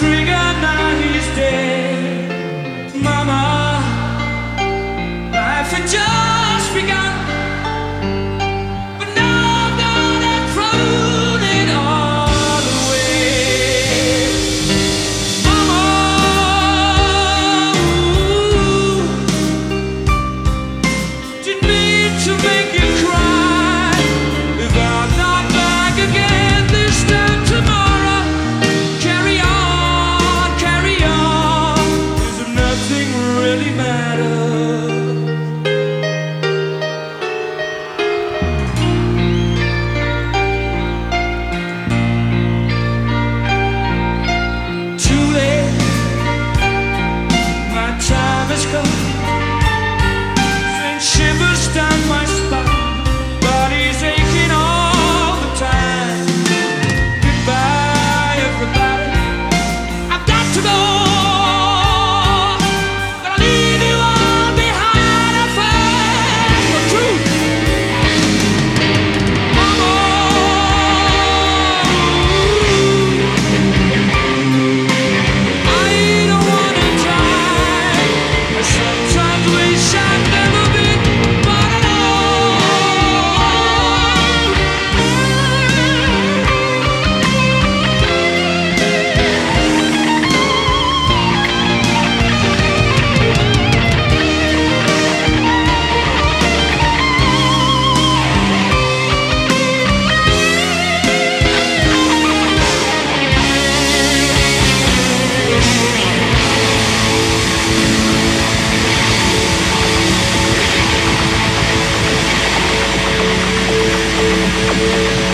trigger.